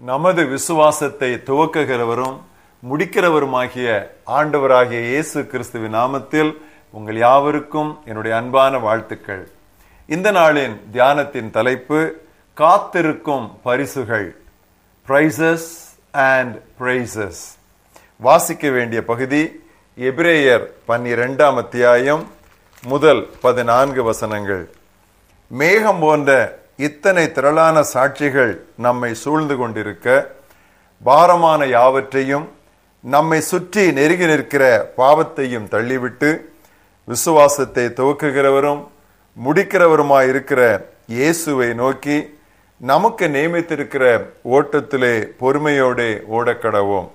நமது விசுவாசத்தை துவக்குகிறவரும் முடிக்கிறவருமாகிய ஆண்டவராகிய இயேசு கிறிஸ்துவின் நாமத்தில் உங்கள் யாவருக்கும் என்னுடைய அன்பான வாழ்த்துக்கள். இந்த நாளின் தியானத்தின் தலைப்பு காத்திருக்கும் பரிசுகள் பிரைசஸ் அண்ட் பிரைசஸ் வாசிக்க வேண்டிய பகுதி எபிரேயர் பன்னிரெண்டாம் அத்தியாயம் முதல் பதினான்கு வசனங்கள். மேகம் போன்ற இத்தனை திரளான சாட்சிகள் நம்மை சூழ்ந்து கொண்டிருக்க பாரமான யாவற்றையும் நம்மை சுற்றி நெருங்கி நிற்கிற பாவத்தையும் தள்ளிவிட்டு விசுவாசத்தை துவக்குகிறவரும் முடிக்கிறவருமாயிருக்கிற இயேசுவை நோக்கி நமக்கு நியமித்திருக்கிற ஓட்டத்திலே பொறுமையோடே ஓடக்கடவோம்.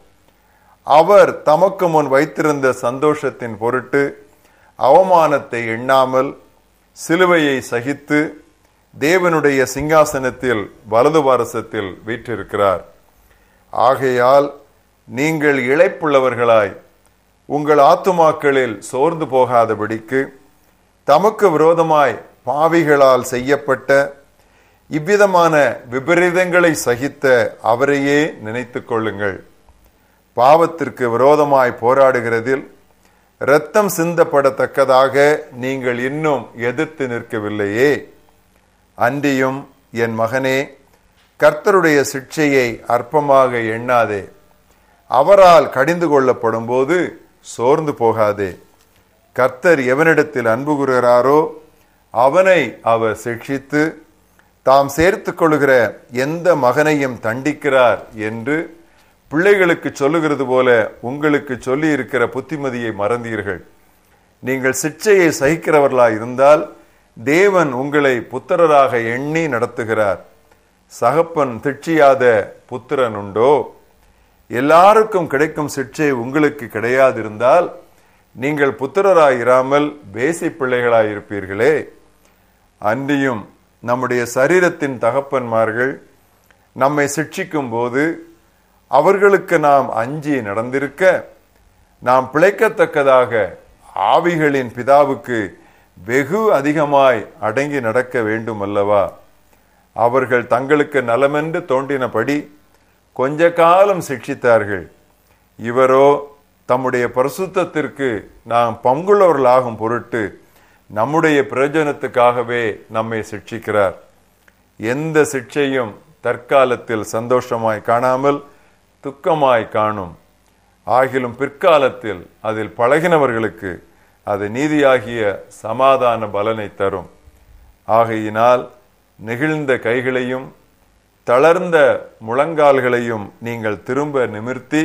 அவர் தமக்கு முன் வைத்திருந்த சந்தோஷத்தின் பொருட்டு அவமானத்தை எண்ணாமல் சிலுவையை சகித்து தேவனுடைய சிங்காசனத்தில் வலது வாரசத்தில் வீற்றிருக்கிறார். ஆகையால் நீங்கள் இழைப்புள்ளவர்களாய் உங்கள் ஆத்துமாக்களில் சோர்ந்து போகாதபடிக்கு தமக்கு விரோதமாய் பாவிகளால் செய்யப்பட்ட இவ்விதமான விபரீதங்களை சகித்த அவரையே நினைத்து கொள்ளுங்கள். பாவத்திற்கு விரோதமாய் போராடுகிறதில் இரத்தம் சிந்தப்படத்தக்கதாக நீங்கள் இன்னும் எதிர்த்து நிற்கவில்லையே. அன்றியும் என் மகனே கர்த்தருடைய சிக்ஷையை அற்பமாக எண்ணாதே. அவரால் கடிந்து கொள்ளப்படும் போது சோர்ந்து போகாதே. கர்த்தர் எவனிடத்தில் அன்பு கூறுகிறாரோ அவனை அவர் சிக்ஷித்து தாம் சேர்த்து கொள்கிற எந்த மகனையும் தண்டிக்கிறார் என்று பிள்ளைகளுக்கு சொல்லுகிறது போல உங்களுக்கு சொல்லி இருக்கிற புத்திமதியை மறந்தீர்கள். நீங்கள் சிக்ஷையை சகிக்கிறவர்களாக இருந்தால் தேவன் உங்களை புத்திரராக எண்ணி நடத்துகிறார். சகப்பன் திட்சியாத புத்திரன் உண்டோ எல்லாருக்கும் கிடைக்கும் சிக்ஷை உங்களுக்கு கிடையாதிருந்தால் நீங்கள் புத்திரராயிராமல் பேசி பிள்ளைகளாயிருப்பீர்களே. அன்றியும் நம்முடைய சரீரத்தின் தகப்பன்மார்கள் நம்மை சிக்ஷிக்கும் போது அவர்களுக்கு நாம் அஞ்சி நடந்திருக்க நாம் பிழைக்கத்தக்கதாக ஆவிகளின் பிதாவுக்கு வெகு அதிகமாய் அடங்கி நடக்க வேண்டும் அல்லவா அவர்கள் தங்களுக்கு நலமென்று தோன்றினபடி கொஞ்ச காலம் சிக்ஷித்தார்கள். இவரோ தம்முடைய பரிசுத்தத்திற்கு நாம் பங்குள்ளவர்களாகும் பொருட்டு நம்முடைய பிரயோஜனத்துக்காகவே நம்மை சிக்ஷிக்கிறார். எந்த சிக்ஷையும் தற்காலத்தில் சந்தோஷமாய் காணாமல் துக்கமாய் காணும். ஆகிலும் பிற்காலத்தில் அதில் பழகினவர்களுக்கு அது நீதியாகிய சமாதான பலனை தரும். ஆகையினால் நெகிழ்ந்த கைகளையும் தளர்ந்த முழங்கால்களையும் நீங்கள் திரும்ப நிமிர்த்தி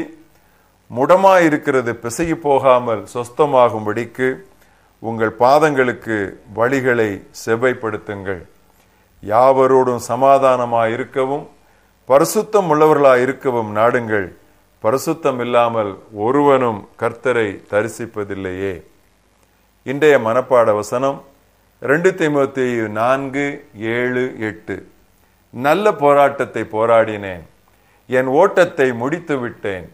முடமாயிருக்கிறது பிசகி போகாமல் சொஸ்தமாகும்படிக்கு உங்கள் பாதங்களுக்கு வழிகளை செவ்வைப்படுத்துங்கள். யாவரோடும் சமாதானமாய் இருக்கவும் பரிசுத்தம் உள்ளவர்களாய் இருக்கவும் நாடுங்கள். பரிசுத்தம் இல்லாமல் ஒருவனும் கர்த்தரை தரிசிப்பதில்லையே. இன்றைய மனப்பாட வசனம் ரெண்டு திமுத்தி நான்கு ஏழு எட்டு. நல்ல போராட்டத்தை போராடினேன். என் ஓட்டத்தை முடித்து விட்டேன்.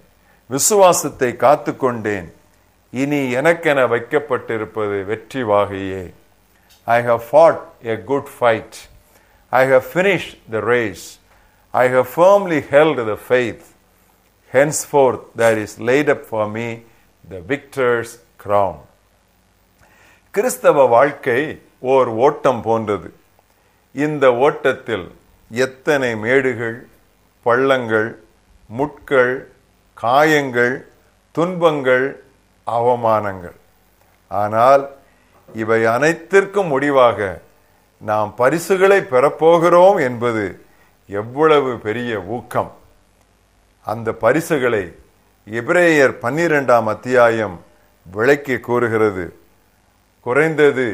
விசுவாசத்தை காத்து கொண்டேன் இனி எனக்கென வைக்கப்பட்டிருப்பது வெற்றி வாகையே. I have fought a good fight I have finish the race I have firmly held the faith henceforth there is laid up for me the victor's crown. கிறிஸ்தவ வாழ்க்கை ஓர் ஓட்டம் போன்றது. இந்த ஓட்டத்தில் எத்தனை மேடுகள் பள்ளங்கள் முட்கள் காயங்கள் துன்பங்கள் அவமானங்கள். ஆனால் இவை அனைத்திற்கும் முடிவாக நாம் பரிசுகளை பெறப்போகிறோம் என்பது எவ்வளவு பெரிய ஊக்கம். அந்த பரிசுகளை எபிரேயர் பன்னிரெண்டாம் அத்தியாயம் விளக்கி கூறுகிறது. குறைந்தது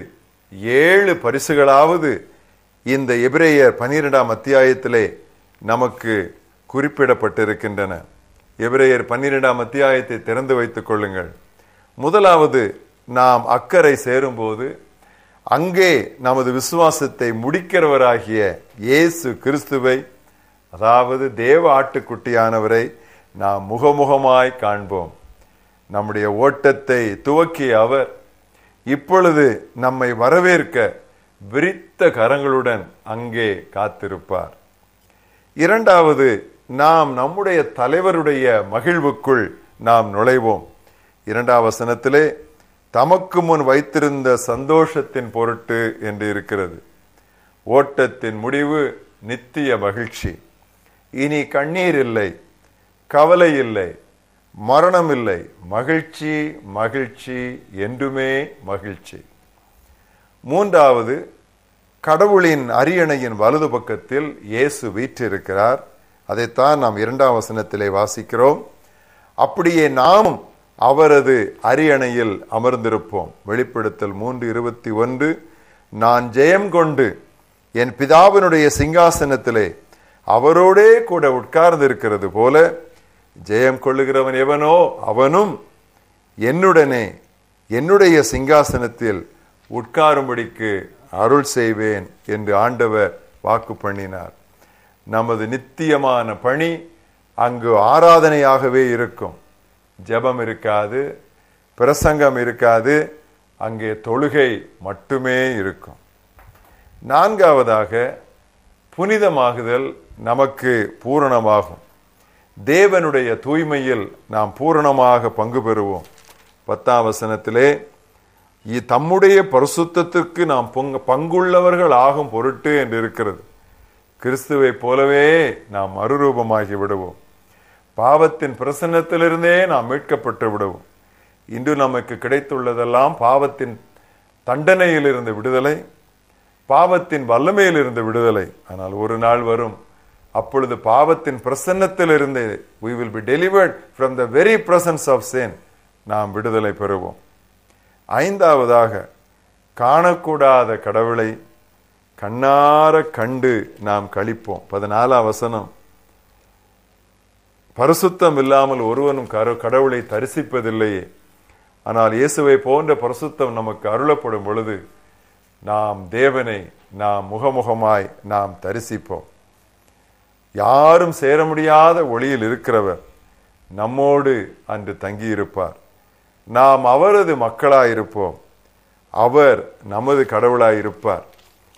ஏழு பரிசுகளாவது இந்த எபிரேயர் பன்னிரெண்டாம் அத்தியாயத்திலே நமக்கு குறிப்பிடப்பட்டிருக்கின்றன. எபிரேயர் பன்னிரெண்டாம் அத்தியாயத்தை திறந்து வைத்துக் கொள்ளுங்கள். முதலாவது நாம் அக்கறை சேரும்போது அங்கே நமது விசுவாசத்தை முடிக்கிறவராகிய இயேசு கிறிஸ்துவை அதாவது தேவ ஆட்டுக்குட்டியானவரை நாம் முகமுகமாய் காண்போம். நம்முடைய ஓட்டத்தை துவக்கிய அவர் இப்பொழுது நம்மை வரவேற்க விரித்த கரங்களுடன் அங்கே காத்திருப்பார். இரண்டாவது நாம் நம்முடைய தலைவருடைய மகிழ்வுக்குள் நாம் நுழைவோம். இரண்டாம் வசனத்திலே தமக்கு முன் வைத்திருந்த சந்தோஷத்தின் பொருட்டு என்று இருக்கிறது. ஓட்டத்தின் முடிவு நித்திய மகிழ்ச்சி. இனி கண்ணீர் இல்லை கவலை இல்லை மரணம் இல்லை மகிழ்ச்சி மகிழ்ச்சி என்றுமே மகிழ்ச்சி. மூன்றாவது கடவுளின் அரியணையின் வலது பக்கத்தில் இயேசு வீற்றிருக்கிறார். அதைத்தான் நாம் இரண்டாம் வசனத்திலே வாசிக்கிறோம். அப்படியே நாமும் அவரது அரியணையில் அமர்ந்திருப்போம். வெளிப்படுத்தல் மூன்று இருபத்தி ஒன்று. நான் ஜெயம் கொண்டு என் பிதாவினுடைய சிங்காசனத்திலே அவரோடே கூட உட்கார்ந்து இருக்கிறது போல ஜெயம் கொள்ளுகிறவன் எவனோ அவனும் என்னுடனே என்னுடைய சிங்காசனத்தில் உட்காரும்படிக்கு அருள் செய்வேன் என்று ஆண்டவர் வாக்கு பண்ணினார். நமது நித்தியமான பணி அங்கு ஆராதனையாகவே இருக்கும். ஜெபம் இருக்காது பிரசங்கம் இருக்காது அங்கே தொழுகை மட்டுமே இருக்கும். நான்காவதாக புனிதமாகுதல் நமக்கு பூரணமாகும். தேவனுடைய தூய்மையில் நாம் பூரணமாக பங்கு பெறுவோம். பத்தாம் வசனத்திலே தம்முடைய பரிசுத்தத்திற்கு நாம் பொங்க- பங்குள்ளவர்கள் ஆகும் பொருட்டு என்று இருக்கிறது. கிறிஸ்துவை போலவே நாம் மறுரூபமாகி விடுவோம். பாவத்தின் பிரசன்னத்திலிருந்தே நாம் மீட்கப்பட்டு விடுவோம். இன்று நமக்கு கிடைத்துள்ளதெல்லாம் பாவத்தின் தண்டனையிலிருந்து விடுதலை பாவத்தின் வல்லமையிலிருந்து விடுதலை. ஆனால் ஒரு நாள் வரும் அப்பொழுது பாவத்தின் பிரசன்னத்தில் இருந்து we will be delivered from the very presence of sin நாம் விடுதலை பெறுவோம். ஐந்தாவதாக காணக்கூடாத கடவுளை கண்ணார கண்டு நாம் கழிப்போம். பதினாலாம் வசனம். பரிசுத்தம் இல்லாமல் ஒருவனும் கரு- கடவுளை தரிசிப்பதில்லையே. ஆனால் இயேசுவை போன்ற பரிசுத்தம் நமக்கு அருளப்படும் பொழுது நாம் தேவனை நாம் முகமுகமாய் நாம் தரிசிப்போம். யாரும் சேர முடியாத ஒளியில் இருக்கிறவர் நம்மோடு அன்று தங்கியிருப்பார். நாம் அவரது மக்களாயிருப்போம். அவர் நமது கடவுளாயிருப்பார்.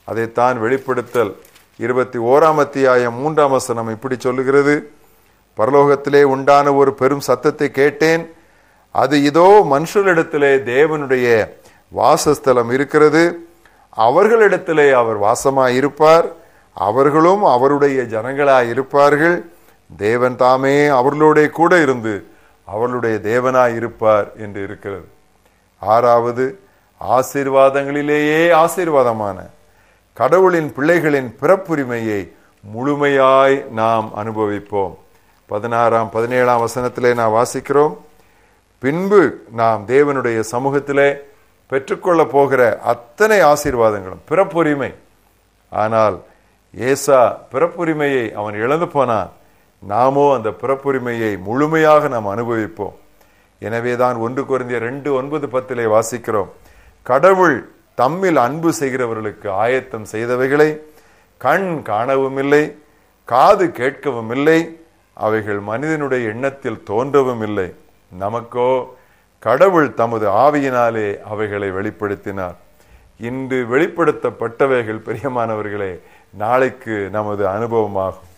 அதைத்தான் வெளிப்படுத்தல் இருபத்தி ஓராம் அத்தியாயம் மூன்றாம் வசனம் இப்படி சொல்லுகிறது. பரலோகத்திலே உண்டான ஒரு பெரும் சத்தத்தை கேட்டேன். அது இதோ மனுஷரிடத்திலே தேவனுடைய வாசஸ்தலம் இருக்கிறது. அவர்களிடத்திலே அவர் வாசமாயிருப்பார். இருப்பார் அவர்களும் அவருடைய ஜனங்களாய் இருப்பார்கள். தேவன் தாமே அவர்களோட கூட இருந்து அவர்களுடைய தேவனாய் இருப்பார் என்று இருக்கிறது. ஆறாவது ஆசீர்வாதங்களிலேயே ஆசீர்வாதமான கடவுளின் பிள்ளைகளின் பிறப்புரிமையை முழுமையாய் நாம் அனுபவிப்போம். பதினாறாம் பதினேழாம் வசனத்திலே நாம் வாசிக்கிறோம். பின்பு நாம் தேவனுடைய சமூகத்திலே பெற்றுக்கொள்ள போகிற அத்தனை ஆசீர்வாதங்களும் பிறப்புரிமை. ஆனால் ஏசா பிறப்புரிமையை அவன் இழந்து போனான். நாமோ அந்த பிறப்புரிமையை முழுமையாக நாம் அனுபவிப்போம். எனவேதான் ஒன்று குறைந்த ரெண்டு ஒன்பது பத்திலே வாசிக்கிறோம். கடவுள் தம்மில் அன்பு செய்கிறவர்களுக்கு ஆயத்தம் செய்தவைகளை கண் காணவும் இல்லை காது கேட்கவும் இல்லை அவைகள் மனிதனுடைய எண்ணத்தில் தோன்றவும் இல்லை நமக்கோ கடவுள் தமது ஆவியினாலே அவைகளை வெளிப்படுத்தினார். இன்று வெளிப்படுத்தப்பட்டவைகள் பிரியமானவர்களே நாளைக்கு நமது அனுபவமாகும்.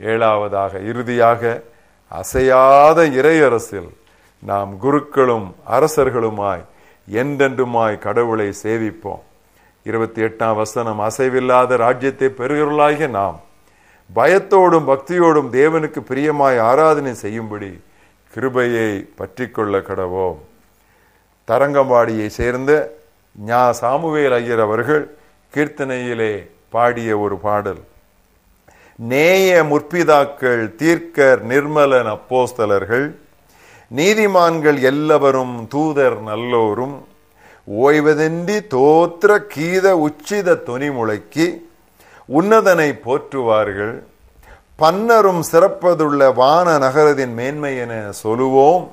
ஏழாவதாக இறுதியாக அசையாத இறையரசில் நாம் குருக்களும் அரசர்களுமாய் என்றென்றுமாய் கடவுளை சேவிப்போம். இருபத்தி எட்டாம் வசனம் அசைவில்லாத ராஜ்யத்தை பெறுகிறவர்களாகிய நாம் பயத்தோடும் பக்தியோடும் தேவனுக்கு பிரியமாய் ஆராதனை செய்யும்படி கிருபையை பற்றி கொள்ள கடவோம். தரங்கம்பாடியை சேர்ந்த ஞா சாமுவேல் ஐயர் அவர்கள் கீர்த்தனையிலே பாடிய ஒரு பாடல். நேய முற்பிதாக்கள் தீர்க்கர் நிர்மலன் அப்போஸ்தலர்கள் நீதிமான்கள் எல்லாவரும் தூதர் நல்லோரும் ஓய்வதின்றி தோத்திர கீத உச்சித தொனி முழக்கி உன்னதனை போற்றுவார்கள். பன்னரும் சிறப்பதுள்ள வான நகரத்தின் மேன்மை என சொல்லுவோம்.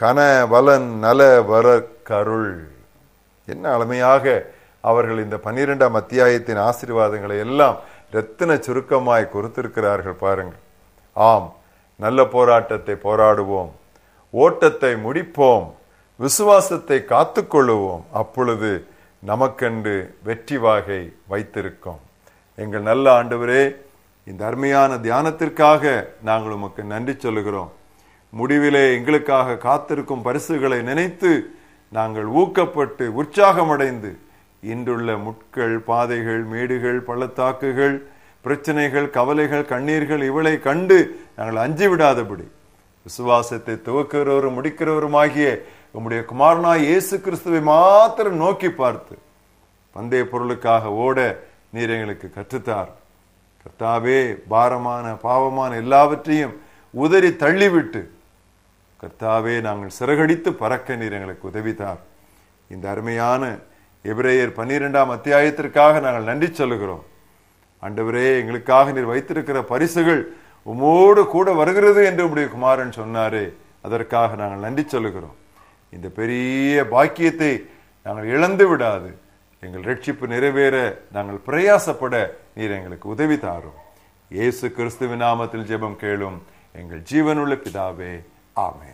கன வலன் நல வர கருள். என்ன அழமையாக அவர்கள் இந்த பன்னிரெண்டாம் அத்தியாயத்தின் ஆசீர்வாதங்களை எல்லாம் ரத்தின சுருக்கமாய் கொடுத்திருக்கிறார்கள் பாருங்கள். ஆம் நல்ல போராட்டத்தை போராடுவோம். ஓட்டத்தை முடிப்போம். விசுவாசத்தை காத்துக்கொள்ளுவோம். அப்பொழுது நமக்கென்று வெற்றி வாகை வைத்திருக்கும். எங்கள் நல்ல ஆண்டவரே இந்த அருமையான தியானத்திற்காக நாங்கள் உமக்கு நன்றி சொல்லுகிறோம். முடிவிலே எங்களுக்காக காத்திருக்கும் பரிசுகளை நினைத்து நாங்கள் ஊக்கப்பட்டு உற்சாகமடைந்து இன்றுள்ள முட்கள் பாதைகள் மேடுகள் பள்ளத்தாக்குகள் பிரச்சனைகள் கவலைகள் கண்ணீர்கள் இவளை கண்டு நாங்கள் அஞ்சு விடாதபடி. விசுவாசத்தை துவக்கிறவரும் முடிக்கிறவருமாகிய உம்முடைய குமாரனாய் இயேசு கிறிஸ்துவை மாத்திரம் நோக்கி பார்த்து பந்தய பொருளுக்காக ஓட நீர் எங்களுக்கு கற்றுத்தார். கர்த்தாவே பாரமான பாவமான எல்லாவற்றையும் உதறி தள்ளிவிட்டு கர்த்தாவே நாங்கள் சிறகடித்து பறக்க நீர் எங்களுக்கு உதவித்தார். இந்த அருமையான எபிரேயர் பன்னிரெண்டாம் அத்தியாயத்திற்காக நாங்கள் நன்றி சொல்லுகிறோம். அண்டவரே எங்களுக்காக நீர் வைத்திருக்கிற பரிசுகள் உமோடு கூட வருகிறது என்று உடைய குமாரன் சொன்னாரே அதற்காக நாங்கள் நன்றி சொல்லுகிறோம். இந்த பெரிய பாக்கியத்தை நாங்கள் இழந்து விடாது. எங்கள் ரட்சிப்பு நிறைவேற நாங்கள் பிரயாசப்பட நீர் எங்களுக்கு உதவி தாரும். இயேசு கிறிஸ்துவின் நாமத்தில் ஜெபம் கேளும் எங்கள் ஜீவனுள்ள பிதாவே ஆமே